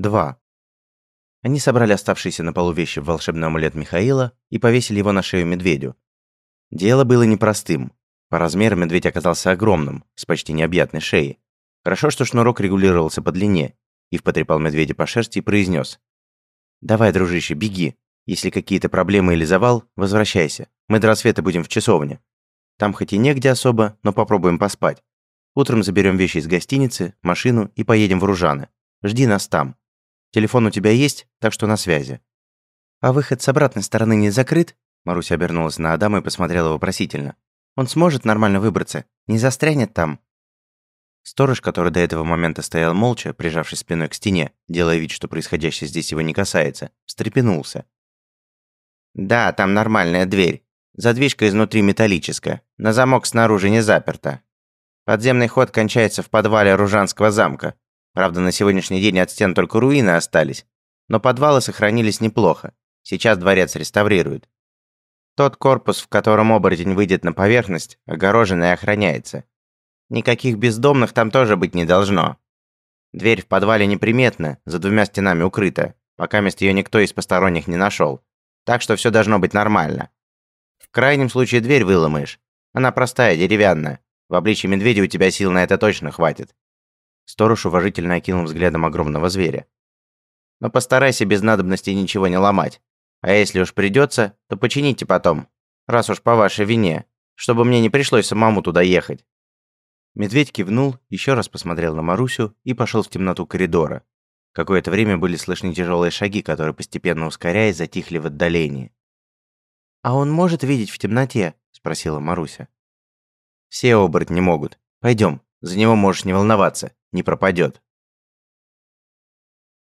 Два. Они собрали оставшиеся на полу вещи в волшебный амулет Михаила и повесили его на шею медведю. Дело было непростым. По размеру медведь оказался огромным, с почти необъятной шеей. Хорошо, что шнурок регулировался по длине, и потрепал медведя по шерсти и произнес. «Давай, дружище, беги. Если какие-то проблемы или завал, возвращайся. Мы до рассвета будем в часовне. Там хоть и негде особо, но попробуем поспать. Утром заберем вещи из гостиницы, машину и поедем в Ружаны. Жди нас там. Телефон у тебя есть, так что на связи». «А выход с обратной стороны не закрыт?» Маруся обернулась на Адама и посмотрела вопросительно. Он сможет нормально выбраться? Не застрянет там?» Сторож, который до этого момента стоял молча, прижавшись спиной к стене, делая вид, что происходящее здесь его не касается, встрепенулся. «Да, там нормальная дверь. Задвижка изнутри металлическая. На замок снаружи не заперта. Подземный ход кончается в подвале Ружанского замка. Правда, на сегодняшний день от стен только руины остались. Но подвалы сохранились неплохо. Сейчас дворец реставрируют. Тот корпус, в котором оборотень выйдет на поверхность, огорожен и охраняется. Никаких бездомных там тоже быть не должно. Дверь в подвале неприметна, за двумя стенами укрыта, пока мест ее никто из посторонних не нашел. Так что все должно быть нормально. В крайнем случае дверь выломаешь. Она простая, деревянная. В обличье медведя у тебя сил на это точно хватит. Сторож уважительно окинул взглядом огромного зверя. Но постарайся без надобности ничего не ломать. А если уж придется, то почините потом, раз уж по вашей вине, чтобы мне не пришлось самому туда ехать». Медведь кивнул, еще раз посмотрел на Марусю и пошел в темноту коридора. Какое-то время были слышны тяжелые шаги, которые, постепенно ускоряясь, затихли в отдалении. «А он может видеть в темноте?» – спросила Маруся. «Все оборотни могут. Пойдем, за него можешь не волноваться, не пропадет».